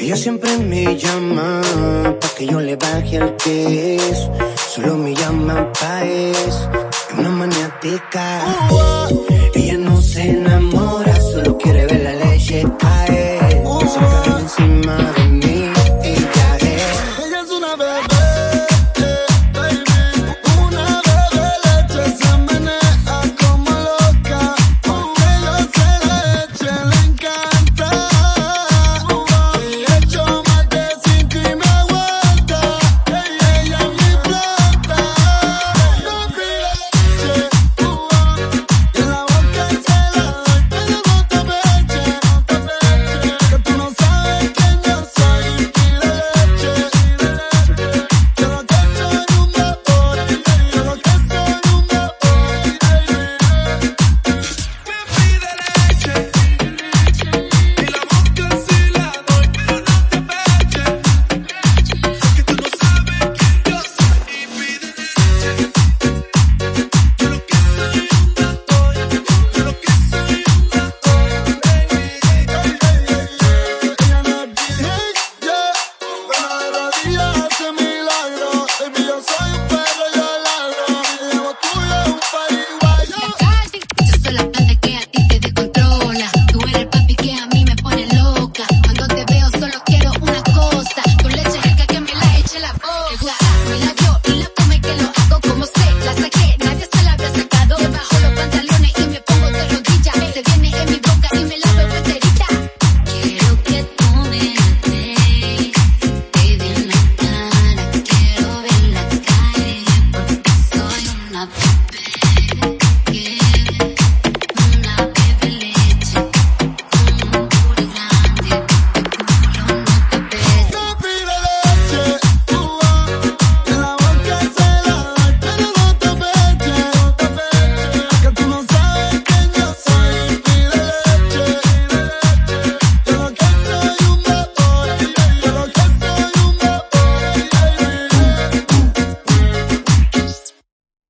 Ella siempre me llama pa' que yo le baje el queso. Solo me llama pa' Es una maniática.